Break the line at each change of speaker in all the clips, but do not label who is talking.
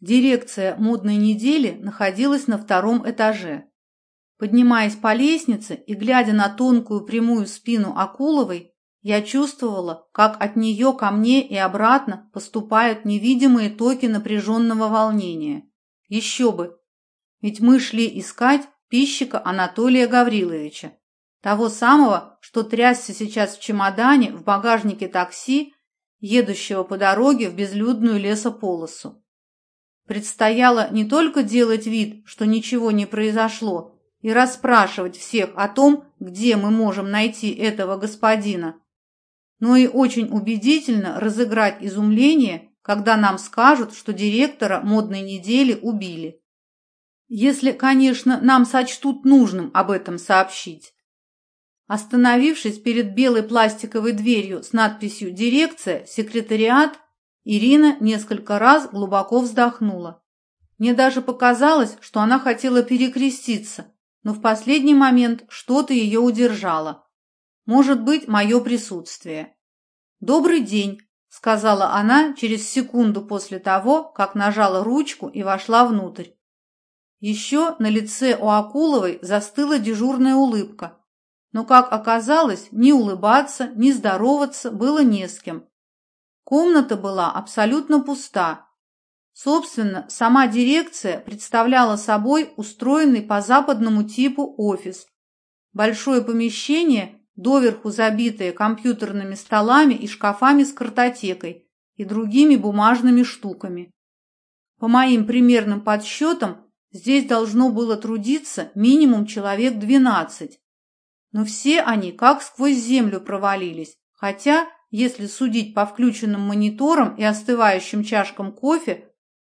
Дирекция модной недели находилась на втором этаже. Поднимаясь по лестнице и глядя на тонкую прямую спину Акуловой, я чувствовала, как от нее ко мне и обратно поступают невидимые токи напряженного волнения. Еще бы! Ведь мы шли искать пищика Анатолия Гавриловича, того самого, что трясся сейчас в чемодане в багажнике такси, едущего по дороге в безлюдную лесополосу. Предстояло не только делать вид, что ничего не произошло, и расспрашивать всех о том, где мы можем найти этого господина, но и очень убедительно разыграть изумление, когда нам скажут, что директора модной недели убили. Если, конечно, нам сочтут нужным об этом сообщить. Остановившись перед белой пластиковой дверью с надписью «Дирекция», «Секретариат», Ирина несколько раз глубоко вздохнула. Мне даже показалось, что она хотела перекреститься, но в последний момент что-то ее удержало. Может быть, мое присутствие. «Добрый день», — сказала она через секунду после того, как нажала ручку и вошла внутрь. Еще на лице у Акуловой застыла дежурная улыбка, но, как оказалось, ни улыбаться, ни здороваться было не с кем. Комната была абсолютно пуста. Собственно, сама дирекция представляла собой устроенный по западному типу офис. Большое помещение, доверху забитое компьютерными столами и шкафами с картотекой и другими бумажными штуками. По моим примерным подсчетам, здесь должно было трудиться минимум человек 12. Но все они как сквозь землю провалились, хотя если судить по включенным мониторам и остывающим чашкам кофе,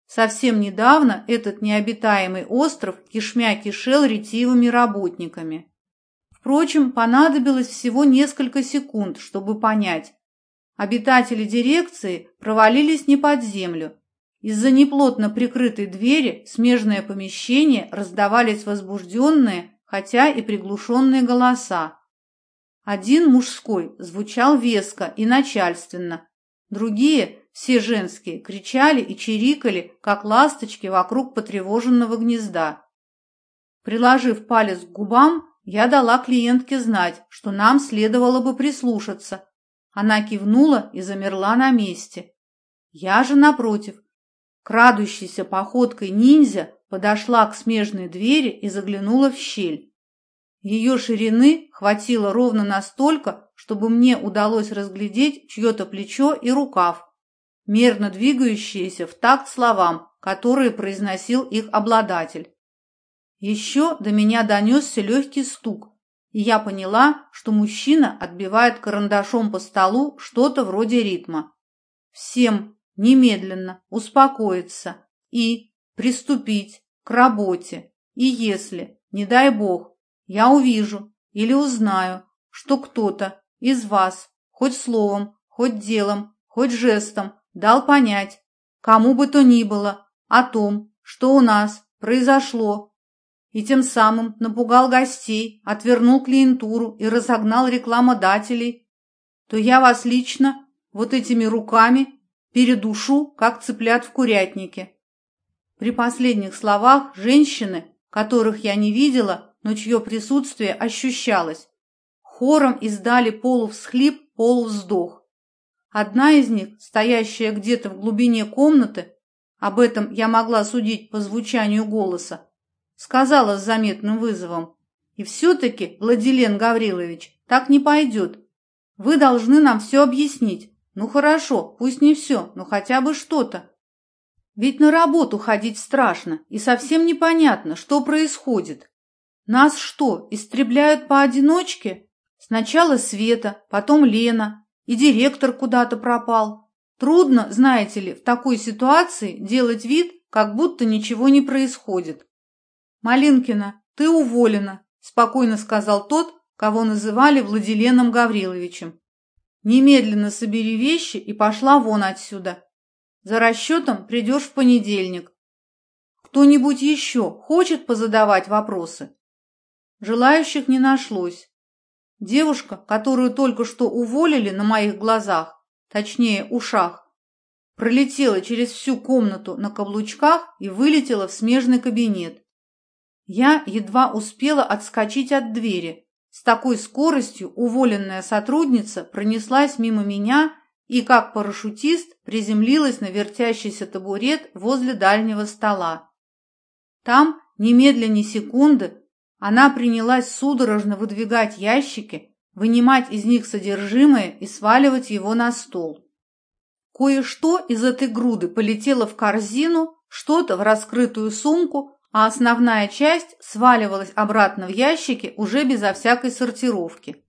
совсем недавно этот необитаемый остров кишмя кишел ретивыми работниками. Впрочем, понадобилось всего несколько секунд, чтобы понять. Обитатели дирекции провалились не под землю. Из-за неплотно прикрытой двери смежное помещение раздавались возбужденные, хотя и приглушенные голоса. Один мужской звучал веско и начальственно, другие, все женские, кричали и чирикали, как ласточки вокруг потревоженного гнезда. Приложив палец к губам, я дала клиентке знать, что нам следовало бы прислушаться. Она кивнула и замерла на месте. Я же, напротив, крадущейся походкой ниндзя, подошла к смежной двери и заглянула в щель. Ее ширины хватило ровно настолько, чтобы мне удалось разглядеть чье-то плечо и рукав, мерно двигающиеся в такт словам, которые произносил их обладатель. Еще до меня донесся легкий стук, и я поняла, что мужчина отбивает карандашом по столу что-то вроде ритма. Всем немедленно успокоиться и приступить к работе. И если, не дай бог, я увижу или узнаю, что кто-то из вас хоть словом, хоть делом, хоть жестом дал понять, кому бы то ни было, о том, что у нас произошло, и тем самым напугал гостей, отвернул клиентуру и разогнал рекламодателей, то я вас лично вот этими руками передушу, как цыплят в курятнике. При последних словах женщины, которых я не видела, но чье присутствие ощущалось. Хором издали полувсхлип, полувздох. Одна из них, стоящая где-то в глубине комнаты, об этом я могла судить по звучанию голоса, сказала с заметным вызовом. И все-таки, Владилен Гаврилович, так не пойдет. Вы должны нам все объяснить. Ну хорошо, пусть не все, но хотя бы что-то. Ведь на работу ходить страшно, и совсем непонятно, что происходит. Нас что, истребляют поодиночке? Сначала Света, потом Лена, и директор куда-то пропал. Трудно, знаете ли, в такой ситуации делать вид, как будто ничего не происходит. «Малинкина, ты уволена», – спокойно сказал тот, кого называли Владиленом Гавриловичем. «Немедленно собери вещи и пошла вон отсюда. За расчетом придешь в понедельник. Кто-нибудь еще хочет позадавать вопросы?» Желающих не нашлось. Девушка, которую только что уволили на моих глазах, точнее ушах, пролетела через всю комнату на каблучках и вылетела в смежный кабинет. Я едва успела отскочить от двери. С такой скоростью уволенная сотрудница пронеслась мимо меня и, как парашютист, приземлилась на вертящийся табурет возле дальнего стола. Там, немедля ни секунды, она принялась судорожно выдвигать ящики, вынимать из них содержимое и сваливать его на стол. Кое-что из этой груды полетело в корзину, что-то в раскрытую сумку, а основная часть сваливалась обратно в ящики уже безо всякой сортировки.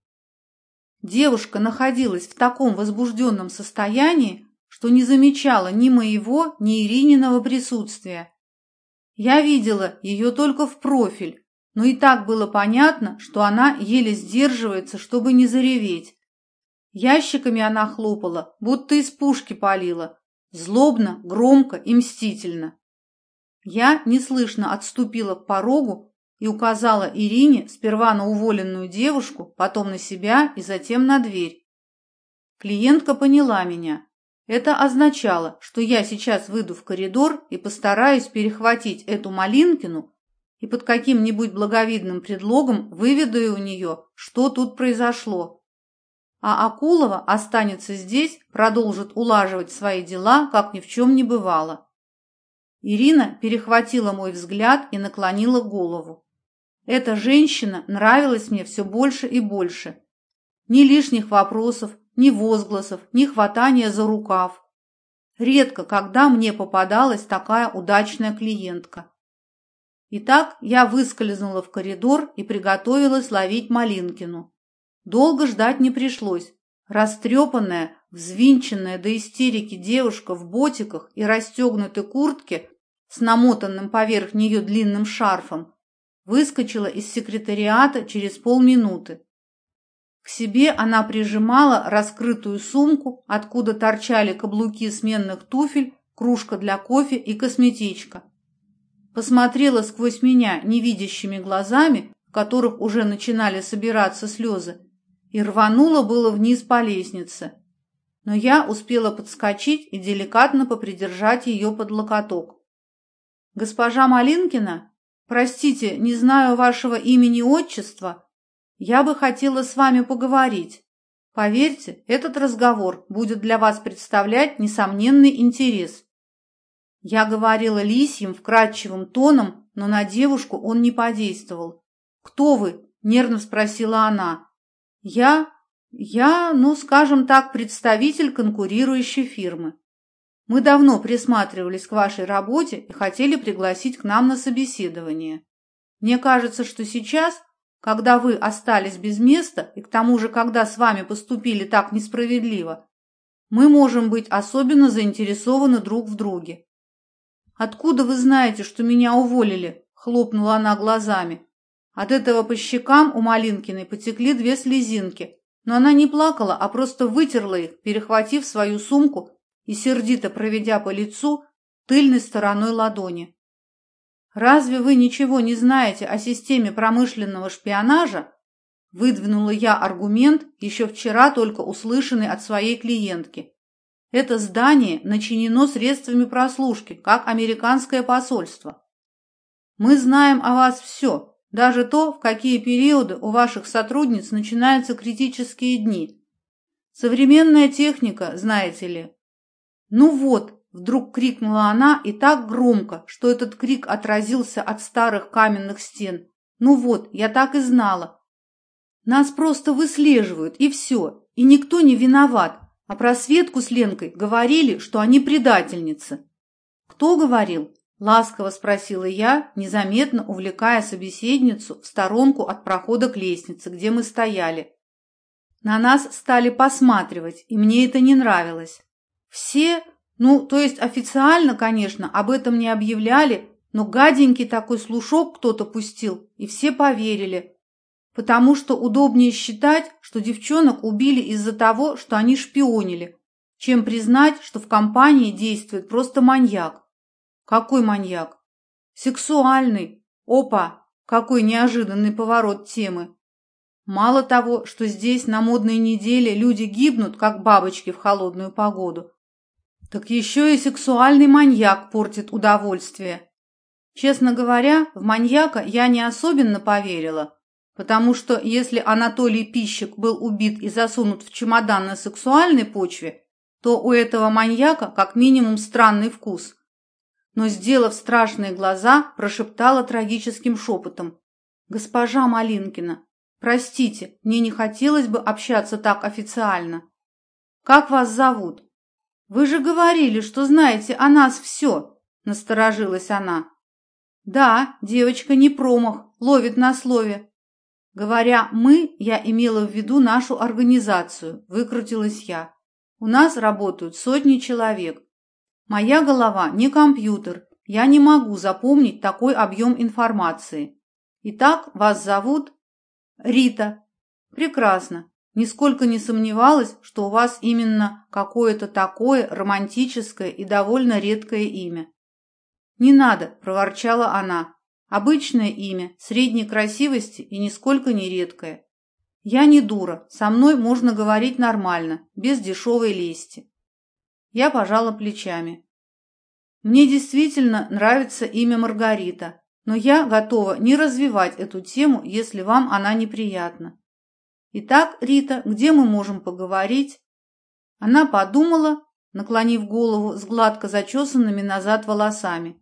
Девушка находилась в таком возбужденном состоянии, что не замечала ни моего, ни Ирининого присутствия. Я видела ее только в профиль, но и так было понятно, что она еле сдерживается, чтобы не зареветь. Ящиками она хлопала, будто из пушки палила, злобно, громко и мстительно. Я неслышно отступила к порогу и указала Ирине сперва на уволенную девушку, потом на себя и затем на дверь. Клиентка поняла меня. Это означало, что я сейчас выйду в коридор и постараюсь перехватить эту Малинкину и под каким-нибудь благовидным предлогом выведу у нее, что тут произошло. А Акулова останется здесь, продолжит улаживать свои дела, как ни в чем не бывало. Ирина перехватила мой взгляд и наклонила голову. Эта женщина нравилась мне все больше и больше. Ни лишних вопросов, ни возгласов, ни хватания за рукав. Редко, когда мне попадалась такая удачная клиентка. Итак, я выскользнула в коридор и приготовилась ловить Малинкину. Долго ждать не пришлось. Растрепанная, взвинченная до истерики девушка в ботиках и расстегнутой куртке с намотанным поверх нее длинным шарфом, выскочила из секретариата через полминуты. К себе она прижимала раскрытую сумку, откуда торчали каблуки сменных туфель, кружка для кофе и косметичка. Посмотрела сквозь меня невидящими глазами, в которых уже начинали собираться слезы, и рванула было вниз по лестнице. Но я успела подскочить и деликатно попридержать ее под локоток. «Госпожа Малинкина? Простите, не знаю вашего имени и отчества. Я бы хотела с вами поговорить. Поверьте, этот разговор будет для вас представлять несомненный интерес». Я говорила лисьим, вкрадчивым тоном, но на девушку он не подействовал. «Кто вы?» – нервно спросила она. «Я... я, ну, скажем так, представитель конкурирующей фирмы. Мы давно присматривались к вашей работе и хотели пригласить к нам на собеседование. Мне кажется, что сейчас, когда вы остались без места, и к тому же, когда с вами поступили так несправедливо, мы можем быть особенно заинтересованы друг в друге. «Откуда вы знаете, что меня уволили?» – хлопнула она глазами. От этого по щекам у Малинкиной потекли две слезинки, но она не плакала, а просто вытерла их, перехватив свою сумку и сердито проведя по лицу тыльной стороной ладони. «Разве вы ничего не знаете о системе промышленного шпионажа?» Выдвинула я аргумент, еще вчера только услышанный от своей клиентки. Это здание начинено средствами прослушки, как американское посольство. Мы знаем о вас все, даже то, в какие периоды у ваших сотрудниц начинаются критические дни. Современная техника, знаете ли, «Ну вот!» – вдруг крикнула она и так громко, что этот крик отразился от старых каменных стен. «Ну вот, я так и знала!» Нас просто выслеживают, и все, и никто не виноват. А про Светку с Ленкой говорили, что они предательницы. «Кто говорил?» – ласково спросила я, незаметно увлекая собеседницу в сторонку от прохода к лестнице, где мы стояли. На нас стали посматривать, и мне это не нравилось. Все, ну, то есть официально, конечно, об этом не объявляли, но гаденький такой слушок кто-то пустил, и все поверили. Потому что удобнее считать, что девчонок убили из-за того, что они шпионили, чем признать, что в компании действует просто маньяк. Какой маньяк? Сексуальный. Опа, какой неожиданный поворот темы. Мало того, что здесь на модной неделе люди гибнут, как бабочки в холодную погоду, Так еще и сексуальный маньяк портит удовольствие. Честно говоря, в маньяка я не особенно поверила, потому что если Анатолий Пищик был убит и засунут в чемодан на сексуальной почве, то у этого маньяка как минимум странный вкус. Но, сделав страшные глаза, прошептала трагическим шепотом. «Госпожа Малинкина, простите, мне не хотелось бы общаться так официально. Как вас зовут?» «Вы же говорили, что знаете о нас все», – насторожилась она. «Да, девочка не промах, ловит на слове». Говоря «мы», я имела в виду нашу организацию, выкрутилась я. У нас работают сотни человек. Моя голова не компьютер, я не могу запомнить такой объем информации. Итак, вас зовут Рита. Прекрасно. Нисколько не сомневалась, что у вас именно какое-то такое романтическое и довольно редкое имя. «Не надо», – проворчала она. «Обычное имя, средней красивости и нисколько не редкое. Я не дура, со мной можно говорить нормально, без дешевой лести». Я пожала плечами. «Мне действительно нравится имя Маргарита, но я готова не развивать эту тему, если вам она неприятна. «Итак, Рита, где мы можем поговорить?» Она подумала, наклонив голову с гладко зачесанными назад волосами.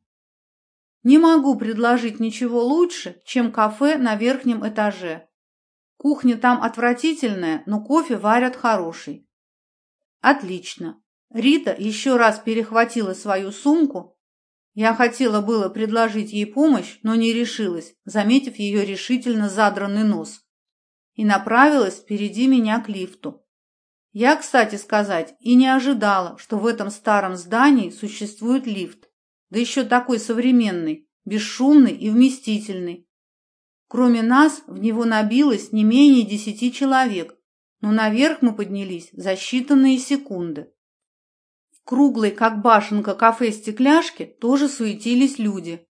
«Не могу предложить ничего лучше, чем кафе на верхнем этаже. Кухня там отвратительная, но кофе варят хороший». «Отлично». Рита еще раз перехватила свою сумку. Я хотела было предложить ей помощь, но не решилась, заметив ее решительно задранный нос и направилась впереди меня к лифту. Я, кстати сказать, и не ожидала, что в этом старом здании существует лифт, да еще такой современный, бесшумный и вместительный. Кроме нас, в него набилось не менее десяти человек, но наверх мы поднялись за считанные секунды. В круглой, как башенка, кафе-стекляшке тоже суетились люди.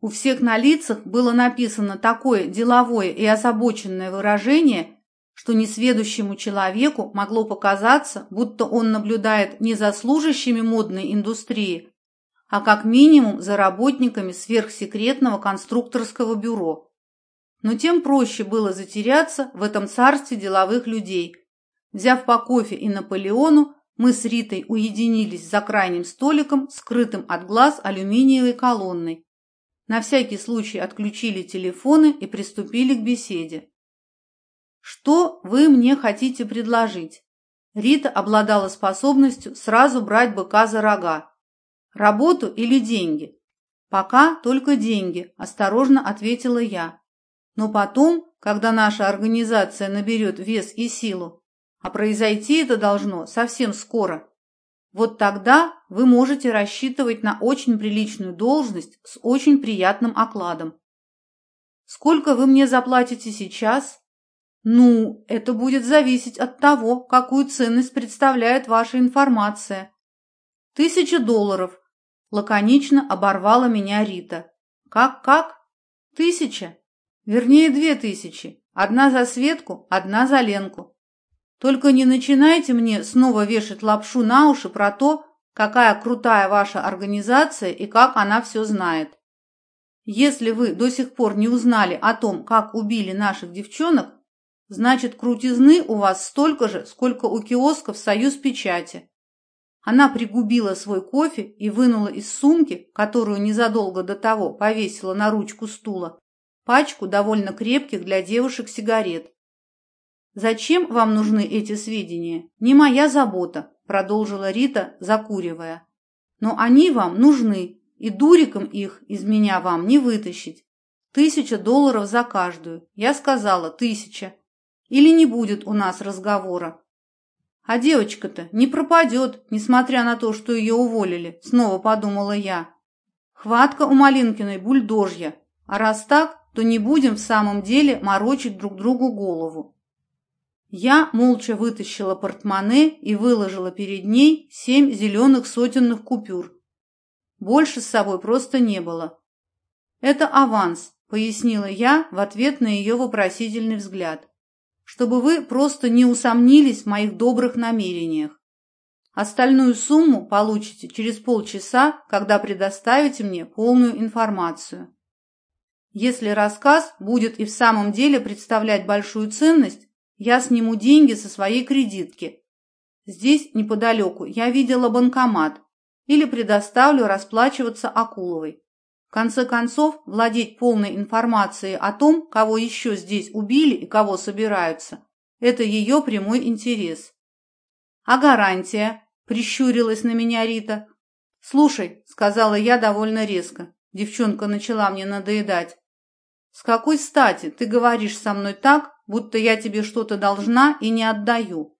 У всех на лицах было написано такое деловое и озабоченное выражение, что несведущему человеку могло показаться, будто он наблюдает не за служащими модной индустрии, а как минимум за работниками сверхсекретного конструкторского бюро. Но тем проще было затеряться в этом царстве деловых людей. Взяв по кофе и Наполеону, мы с Ритой уединились за крайним столиком, скрытым от глаз алюминиевой колонной, на всякий случай отключили телефоны и приступили к беседе. «Что вы мне хотите предложить?» Рита обладала способностью сразу брать быка за рога. «Работу или деньги?» «Пока только деньги», – осторожно ответила я. «Но потом, когда наша организация наберет вес и силу, а произойти это должно совсем скоро, вот тогда вы можете рассчитывать на очень приличную должность с очень приятным окладом. Сколько вы мне заплатите сейчас? Ну, это будет зависеть от того, какую ценность представляет ваша информация. Тысяча долларов. Лаконично оборвала меня Рита. Как-как? Тысяча? Вернее, две тысячи. Одна за Светку, одна за Ленку. Только не начинайте мне снова вешать лапшу на уши про то, какая крутая ваша организация и как она все знает. Если вы до сих пор не узнали о том, как убили наших девчонок, значит, крутизны у вас столько же, сколько у киосков «Союз печати». Она пригубила свой кофе и вынула из сумки, которую незадолго до того повесила на ручку стула, пачку довольно крепких для девушек сигарет. «Зачем вам нужны эти сведения? Не моя забота», – продолжила Рита, закуривая. «Но они вам нужны, и дуриком их из меня вам не вытащить. Тысяча долларов за каждую. Я сказала тысяча. Или не будет у нас разговора. А девочка-то не пропадет, несмотря на то, что ее уволили, снова подумала я. Хватка у Малинкиной бульдожья. А раз так, то не будем в самом деле морочить друг другу голову. Я молча вытащила портмоне и выложила перед ней семь зеленых сотенных купюр. Больше с собой просто не было. «Это аванс», — пояснила я в ответ на ее вопросительный взгляд, «чтобы вы просто не усомнились в моих добрых намерениях. Остальную сумму получите через полчаса, когда предоставите мне полную информацию. Если рассказ будет и в самом деле представлять большую ценность, я сниму деньги со своей кредитки. Здесь, неподалеку, я видела банкомат. Или предоставлю расплачиваться Акуловой. В конце концов, владеть полной информацией о том, кого еще здесь убили и кого собираются, это ее прямой интерес. А гарантия? Прищурилась на меня Рита. «Слушай», — сказала я довольно резко, девчонка начала мне надоедать. «С какой стати ты говоришь со мной так, будто я тебе что-то должна и не отдаю?»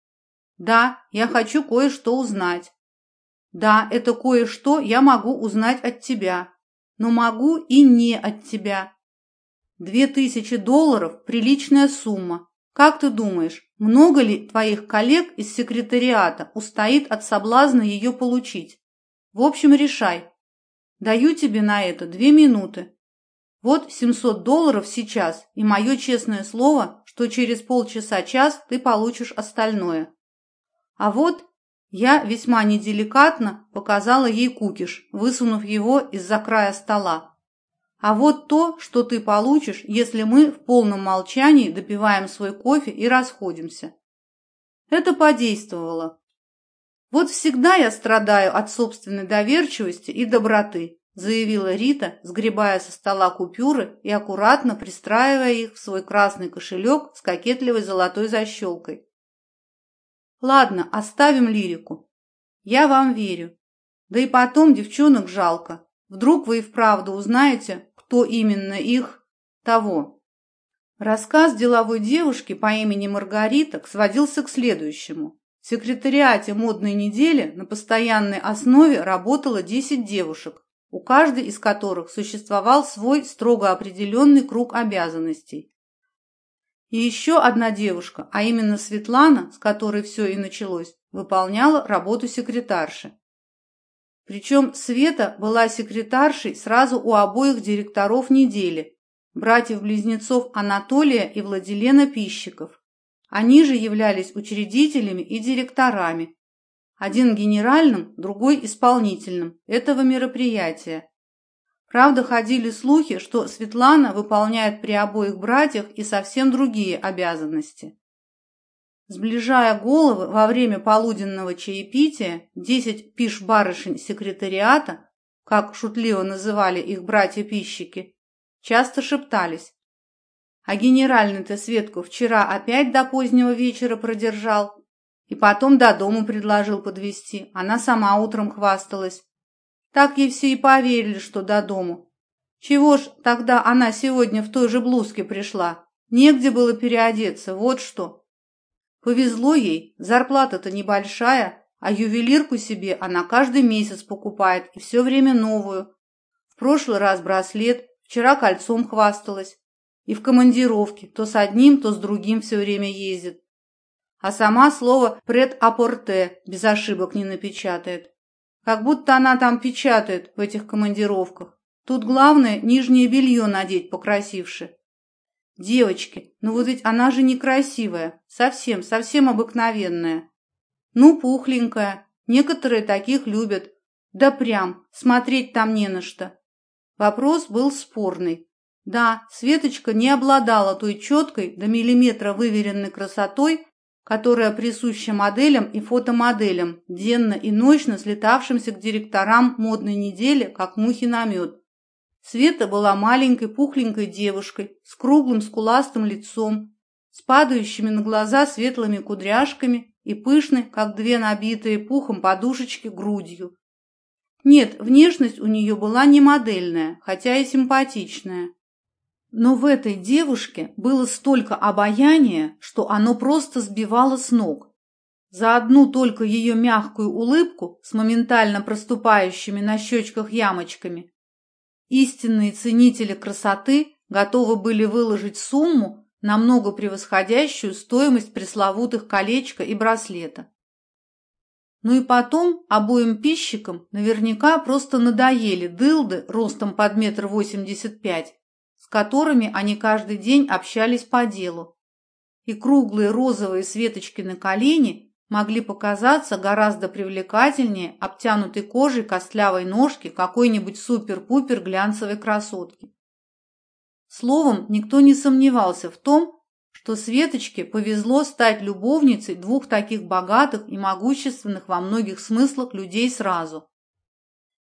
«Да, я хочу кое-что узнать». «Да, это кое-что я могу узнать от тебя, но могу и не от тебя». «Две тысячи долларов – приличная сумма. Как ты думаешь, много ли твоих коллег из секретариата устоит от соблазна ее получить? В общем, решай. Даю тебе на это две минуты. Вот 700 долларов сейчас, и мое честное слово, что через полчаса-час ты получишь остальное. А вот я весьма неделикатно показала ей кукиш, высунув его из-за края стола. А вот то, что ты получишь, если мы в полном молчании допиваем свой кофе и расходимся. Это подействовало. Вот всегда я страдаю от собственной доверчивости и доброты, заявила Рита, сгребая со стола купюры и аккуратно пристраивая их в свой красный кошелек с кокетливой золотой защелкой. Ладно, оставим лирику. Я вам верю. Да и потом девчонок жалко. Вдруг вы и вправду узнаете, кто именно их того. Рассказ деловой девушки по имени Маргарита сводился к следующему. В секретариате модной недели на постоянной основе работало 10 девушек, у каждой из которых существовал свой строго определенный круг обязанностей. И еще одна девушка, а именно Светлана, с которой все и началось, выполняла работу секретарши. Причем Света была секретаршей сразу у обоих директоров недели, братьев-близнецов Анатолия и Владилена Пищиков. Они же являлись учредителями и директорами. Один генеральным, другой исполнительным этого мероприятия. Правда, ходили слухи, что Светлана выполняет при обоих братьях и совсем другие обязанности. Сближая головы во время полуденного чаепития, десять пиш-барышень секретариата, как шутливо называли их братья-пищики, часто шептались. А генеральный-то Светку вчера опять до позднего вечера продержал и потом до дому предложил подвести. Она сама утром хвасталась. Так ей все и поверили, что до дому. Чего ж тогда она сегодня в той же блузке пришла? Негде было переодеться, вот что. Повезло ей, зарплата-то небольшая, а ювелирку себе она каждый месяц покупает и все время новую. В прошлый раз браслет, вчера кольцом хвасталась. И в командировке то с одним, то с другим все время ездит. А сама слово «пред-апорте» без ошибок не напечатает. Как будто она там печатает в этих командировках. Тут главное нижнее белье надеть покрасивше. Девочки, ну вот ведь она же некрасивая, совсем, совсем обыкновенная. Ну, пухленькая, некоторые таких любят. Да прям, смотреть там не на что. Вопрос был спорный. Да, Светочка не обладала той четкой до миллиметра выверенной красотой, которая присуща моделям и фотомоделям, денно и ночно слетавшимся к директорам модной недели, как мухи на мед. Света была маленькой пухленькой девушкой с круглым скуластым лицом, с падающими на глаза светлыми кудряшками и пышной, как две набитые пухом подушечки, грудью. Нет, внешность у нее была не модельная, хотя и симпатичная. Но в этой девушке было столько обаяния, что оно просто сбивало с ног. За одну только ее мягкую улыбку с моментально проступающими на щечках ямочками Истинные ценители красоты готовы были выложить сумму, намного превосходящую стоимость пресловутых колечка и браслета. Ну и потом обоим пищикам наверняка просто надоели дылды ростом под метр восемьдесят пять, которыми они каждый день общались по делу. И круглые розовые светочки на колени могли показаться гораздо привлекательнее обтянутой кожей костлявой ножки какой-нибудь супер-пупер глянцевой красотки. Словом, никто не сомневался в том, что Светочке повезло стать любовницей двух таких богатых и могущественных во многих смыслах людей сразу.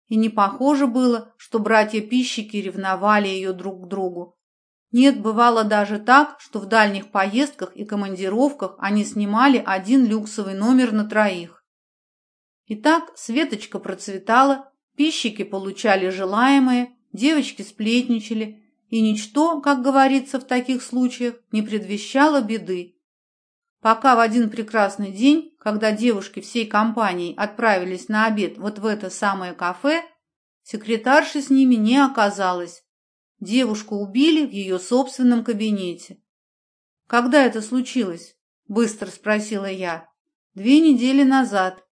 И не похоже было, что братья-пищики ревновали ее друг к другу. Нет, бывало даже так, что в дальних поездках и командировках они снимали один люксовый номер на троих. Итак, Светочка процветала, пищики получали желаемое, девочки сплетничали, и ничто, как говорится в таких случаях, не предвещало беды. Пока в один прекрасный день, когда девушки всей компанией отправились на обед вот в это самое кафе, секретарши с ними не оказалось. Девушку убили в ее собственном кабинете. «Когда это случилось?» – быстро спросила я. «Две недели назад».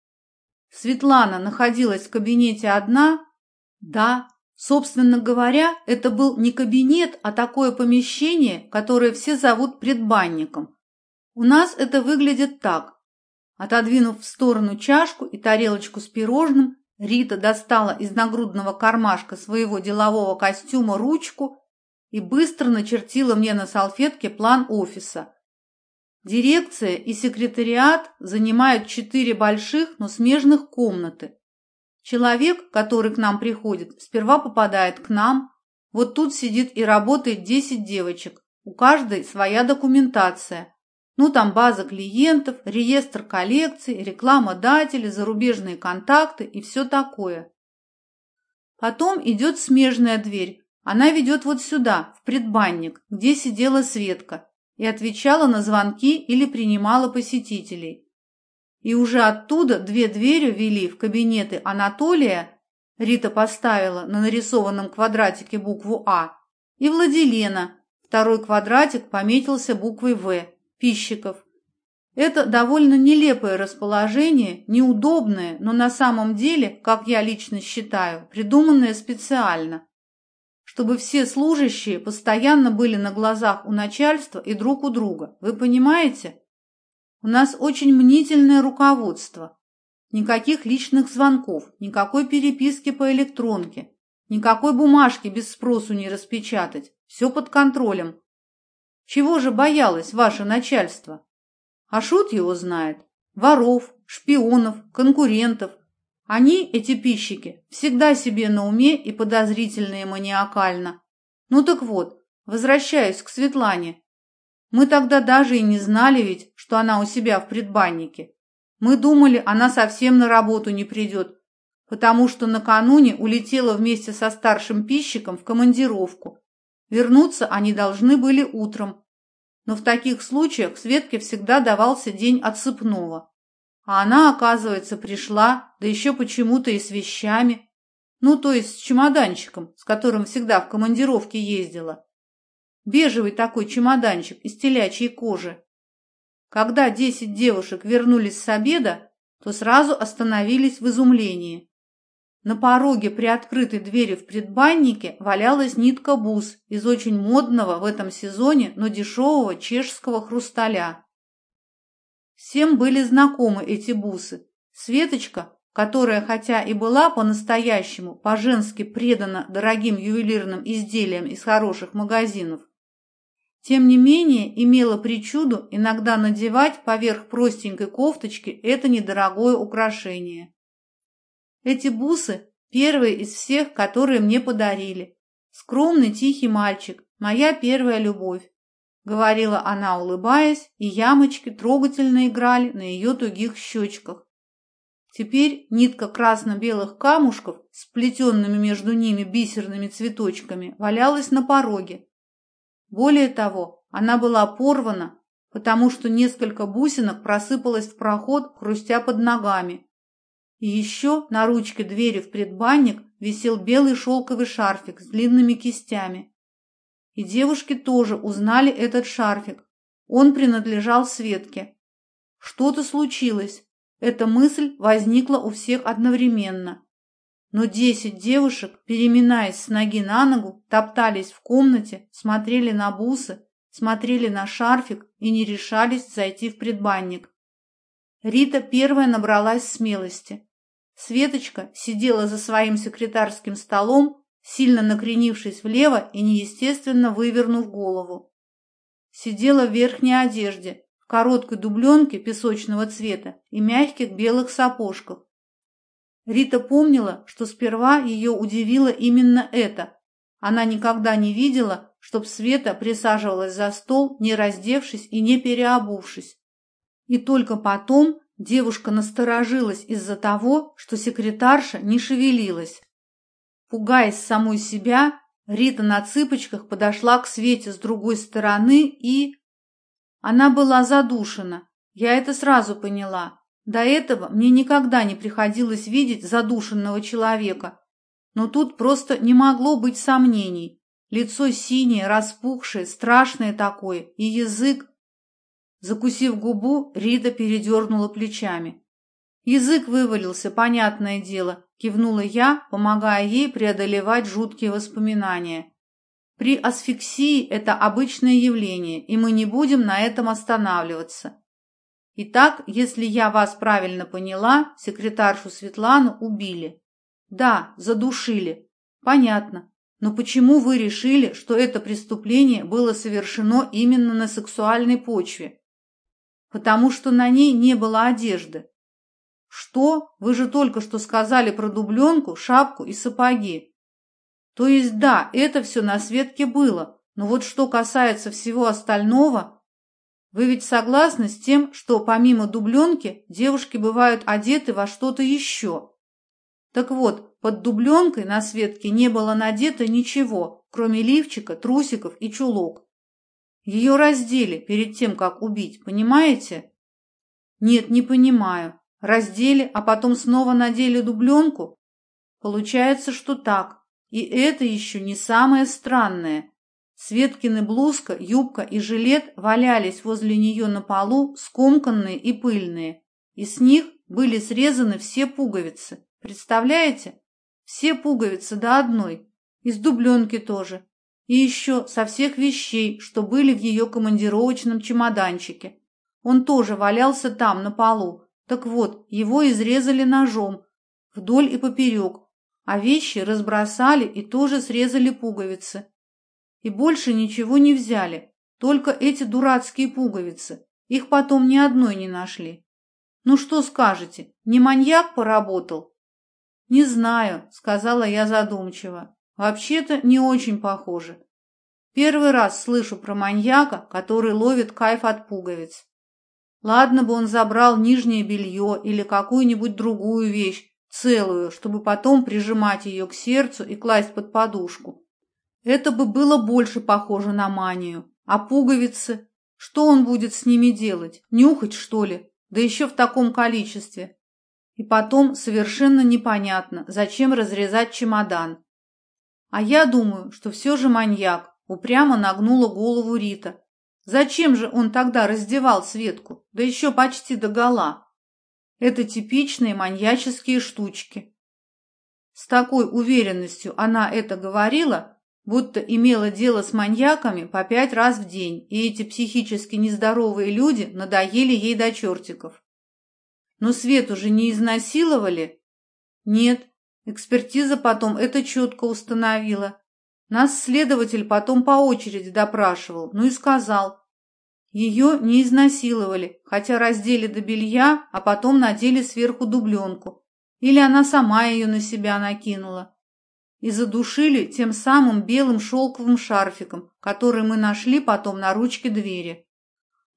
Светлана находилась в кабинете одна? Да, Собственно говоря, это был не кабинет, а такое помещение, которое все зовут предбанником. У нас это выглядит так. Отодвинув в сторону чашку и тарелочку с пирожным, Рита достала из нагрудного кармашка своего делового костюма ручку и быстро начертила мне на салфетке план офиса. Дирекция и секретариат занимают четыре больших, но смежных комнаты. Человек, который к нам приходит, сперва попадает к нам. Вот тут сидит и работает 10 девочек. У каждой своя документация. Ну, там база клиентов, реестр коллекций, реклама дателей, зарубежные контакты и все такое. Потом идет смежная дверь. Она ведет вот сюда, в предбанник, где сидела Светка и отвечала на звонки или принимала посетителей. И уже оттуда две двери вели в кабинеты Анатолия, Рита поставила на нарисованном квадратике букву А, и Владилена, второй квадратик пометился буквой В, Пищиков. Это довольно нелепое расположение, неудобное, но на самом деле, как я лично считаю, придуманное специально, чтобы все служащие постоянно были на глазах у начальства и друг у друга. Вы понимаете? У нас очень мнительное руководство. Никаких личных звонков, никакой переписки по электронке, никакой бумажки без спросу не распечатать. Все под контролем. Чего же боялось ваше начальство? А шут его знает. Воров, шпионов, конкурентов. Они, эти пищики, всегда себе на уме и подозрительные маниакально. Ну так вот, возвращаюсь к Светлане. Мы тогда даже и не знали ведь, что она у себя в предбаннике. Мы думали, она совсем на работу не придет, потому что накануне улетела вместе со старшим пищиком в командировку. Вернуться они должны были утром. Но в таких случаях Светке всегда давался день отсыпного. А она, оказывается, пришла, да еще почему-то и с вещами. Ну, то есть с чемоданчиком, с которым всегда в командировке ездила. Бежевый такой чемоданчик из телячьей кожи. Когда десять девушек вернулись с обеда, то сразу остановились в изумлении. На пороге при открытой двери в предбаннике валялась нитка бус из очень модного в этом сезоне, но дешевого чешского хрусталя. Всем были знакомы эти бусы. Светочка, которая хотя и была по-настоящему, по-женски предана дорогим ювелирным изделиям из хороших магазинов, тем не менее, имела причуду иногда надевать поверх простенькой кофточки это недорогое украшение. Эти бусы – первые из всех, которые мне подарили. Скромный, тихий мальчик, моя первая любовь. Говорила она, улыбаясь, и ямочки трогательно играли на ее тугих щечках. Теперь нитка красно-белых камушков, сплетенными между ними бисерными цветочками, валялась на пороге, более того, она была порвана, потому что несколько бусинок просыпалось в проход, хрустя под ногами. И еще на ручке двери в предбанник висел белый шелковый шарфик с длинными кистями. И девушки тоже узнали этот шарфик. Он принадлежал Светке. Что-то случилось. Эта мысль возникла у всех одновременно. Но десять девушек, переминаясь с ноги на ногу, топтались в комнате, смотрели на бусы, смотрели на шарфик и не решались зайти в предбанник. Рита первая набралась смелости. Светочка сидела за своим секретарским столом, сильно накренившись влево и неестественно вывернув голову. Сидела в верхней одежде, в короткой дубленке песочного цвета и мягких белых сапожках. Рита помнила, что сперва ее удивило именно это. Она никогда не видела, чтоб Света присаживалась за стол, не раздевшись и не переобувшись. И только потом девушка насторожилась из-за того, что секретарша не шевелилась. Пугаясь самой себя, Рита на цыпочках подошла к Свете с другой стороны и... Она была задушена. Я это сразу поняла. До этого мне никогда не приходилось видеть задушенного человека. Но тут просто не могло быть сомнений. Лицо синее, распухшее, страшное такое, и язык... Закусив губу, Рита передернула плечами. Язык вывалился, понятное дело, кивнула я, помогая ей преодолевать жуткие воспоминания. При асфиксии это обычное явление, и мы не будем на этом останавливаться. Итак, если я вас правильно поняла, секретаршу Светлану убили. Да, задушили. Понятно. Но почему вы решили, что это преступление было совершено именно на сексуальной почве? Потому что на ней не было одежды. Что? Вы же только что сказали про дубленку, шапку и сапоги. То есть да, это все на Светке было, но вот что касается всего остального, вы ведь согласны с тем, что помимо дубленки девушки бывают одеты во что-то еще? Так вот, под дубленкой на Светке не было надето ничего, кроме лифчика, трусиков и чулок. Ее раздели перед тем, как убить, понимаете? Нет, не понимаю. Раздели, а потом снова надели дубленку? Получается, что так. И это еще не самое странное. Светкины блузка, юбка и жилет валялись возле нее на полу, скомканные и пыльные. И с них были срезаны все пуговицы. Представляете? Все пуговицы до одной. Из дубленки тоже. И еще со всех вещей, что были в ее командировочном чемоданчике. Он тоже валялся там, на полу. Так вот, его изрезали ножом, вдоль и поперек, а вещи разбросали и тоже срезали пуговицы. И больше ничего не взяли, только эти дурацкие пуговицы. Их потом ни одной не нашли. Ну что скажете, не маньяк поработал? Не знаю, сказала я задумчиво. Вообще-то не очень похоже. Первый раз слышу про маньяка, который ловит кайф от пуговиц. Ладно бы он забрал нижнее белье или какую-нибудь другую вещь, целую, чтобы потом прижимать ее к сердцу и класть под подушку. Это бы было больше похоже на манию. А пуговицы? Что он будет с ними делать? Нюхать, что ли? Да еще в таком количестве. И потом совершенно непонятно, зачем разрезать чемодан. А я думаю, что все же маньяк, упрямо нагнула голову Рита. Зачем же он тогда раздевал Светку, да еще почти до гола? Это типичные маньяческие штучки. С такой уверенностью она это говорила, будто имела дело с маньяками по пять раз в день, и эти психически нездоровые люди надоели ей до чертиков. Но Свету же не изнасиловали? Нет, Экспертиза потом это четко установила. Нас следователь потом по очереди допрашивал, ну и сказал. Ее не изнасиловали, хотя раздели до белья, а потом надели сверху дубленку. Или она сама ее на себя накинула. И задушили тем самым белым шелковым шарфиком, который мы нашли потом на ручке двери.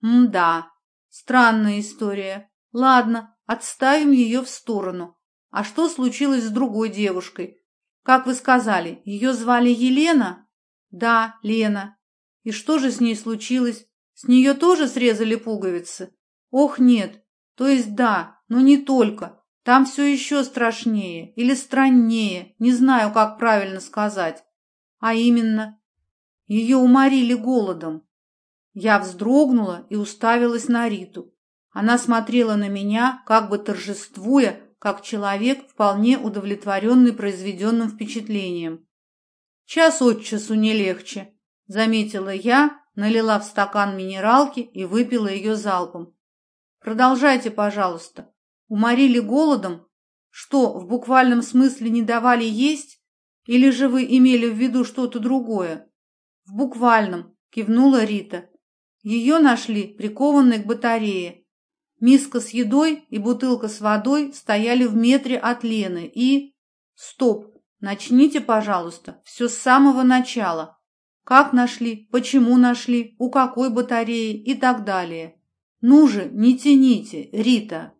М-да, странная история. Ладно, отставим ее в сторону. А что случилось с другой девушкой? Как вы сказали, ее звали Елена? Да, Лена. И что же с ней случилось? С нее тоже срезали пуговицы? Ох, нет. То есть да, но не только. Там все еще страшнее или страннее, не знаю, как правильно сказать. А именно, ее уморили голодом. Я вздрогнула и уставилась на Риту. Она смотрела на меня, как бы торжествуя, как человек, вполне удовлетворенный произведенным впечатлением. «Час от часу не легче», — заметила я, налила в стакан минералки и выпила ее залпом. Продолжайте, пожалуйста. Уморили голодом? Что, в буквальном смысле не давали есть? Или же вы имели в виду что-то другое? В буквальном, кивнула Рита. Ее нашли прикованной к батарее. Миска с едой и бутылка с водой стояли в метре от Лены и... Стоп, начните, пожалуйста, все с самого начала. Как нашли, почему нашли, у какой батареи и так далее. Ну же, не тяните, Рита.